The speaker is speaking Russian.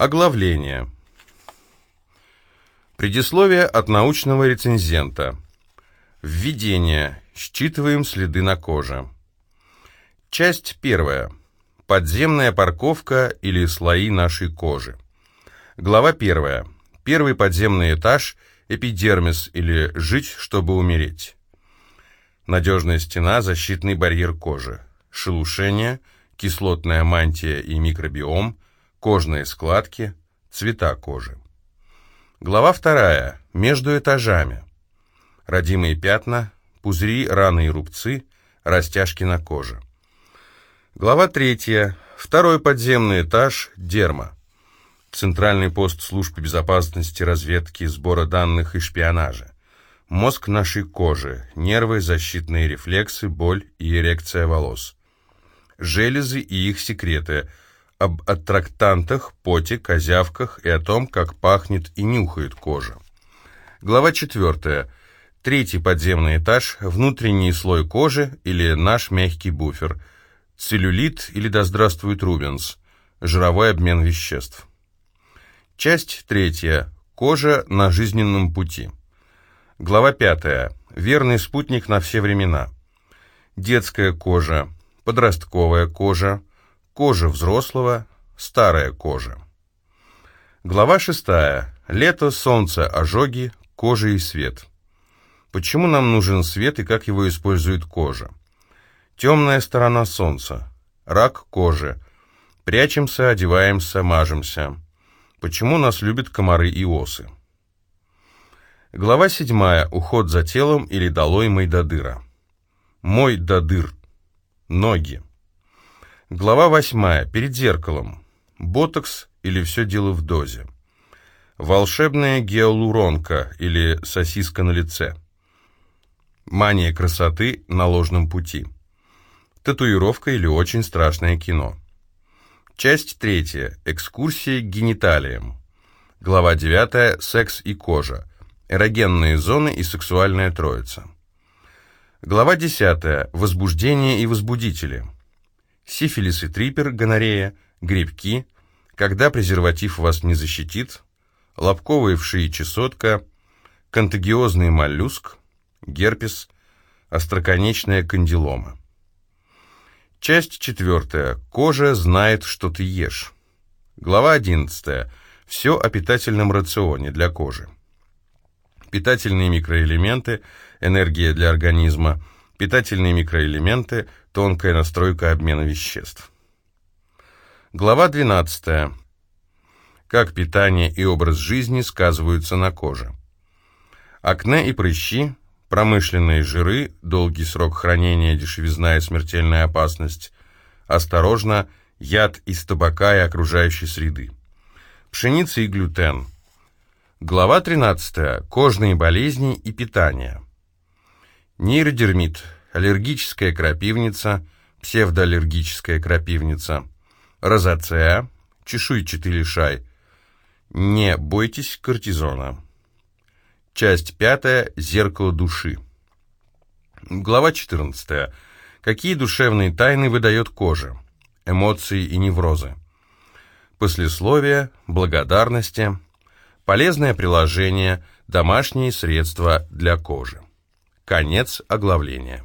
Оглавление. Предисловие от научного рецензента. Введение. Считываем следы на коже. Часть первая. Подземная парковка или слои нашей кожи. Глава первая. Первый подземный этаж – эпидермис или «жить, чтобы умереть». Надежная стена – защитный барьер кожи. Шелушение, кислотная мантия и микробиом, кожные складки, цвета кожи. Глава вторая. Между этажами. Родимые пятна, пузыри, раны и рубцы, растяжки на коже. Глава третья. Второй подземный этаж. Дерма. Центральный пост службы безопасности, разведки, сбора данных и шпионажа. Мозг нашей кожи, нервы, защитные рефлексы, боль и эрекция волос. Железы и их секреты – об аттрактантах, поте, козявках и о том, как пахнет и нюхает кожа. Глава 4. Третий подземный этаж, внутренний слой кожи или наш мягкий буфер, целлюлит или да здравствует Рубенс, жировой обмен веществ. Часть третья. Кожа на жизненном пути. Глава 5. Верный спутник на все времена. Детская кожа, подростковая кожа, Кожа взрослого, старая кожа. Глава 6. Лето, солнце, ожоги, кожа и свет. Почему нам нужен свет и как его использует кожа? Темная сторона солнца. Рак кожи. Прячемся, одеваемся, мажемся. Почему нас любят комары и осы? Глава 7. Уход за телом или долой Майдадыра. Мой дадыр. Ноги. Глава восьмая. Перед зеркалом. Ботокс или все дело в дозе. Волшебная гиалуронка или сосиска на лице. Мания красоты на ложном пути. Татуировка или очень страшное кино. Часть третья. Экскурсия к гениталиям. Глава девятая. Секс и кожа. Эрогенные зоны и сексуальная троица. Глава десятая. Возбуждение и возбудители сифилис и трипер, гонорея, грибки, когда презерватив вас не защитит, лобковая вши и чесотка, контагиозный моллюск, герпес, остроконечная кандилома. Часть четвертая. Кожа знает, что ты ешь. Глава одиннадцатая. Все о питательном рационе для кожи. Питательные микроэлементы, энергия для организма, питательные микроэлементы – Тонкая настройка обмена веществ. Глава 12. Как питание и образ жизни сказываются на коже. Акне и прыщи, промышленные жиры, долгий срок хранения, дешевизна и смертельная опасность. Осторожно, яд из табака и окружающей среды. Пшеница и глютен. Глава 13. Кожные болезни и питание. Нейродермит – аллергическая крапивница, псевдоаллергическая крапивница, розацеа, чешуйчатый лишай. Не бойтесь кортизона. Часть пятая. Зеркало души. Глава 14. Какие душевные тайны выдает кожа? Эмоции и неврозы. Послесловие, благодарности, полезное приложение, домашние средства для кожи. Конец оглавления.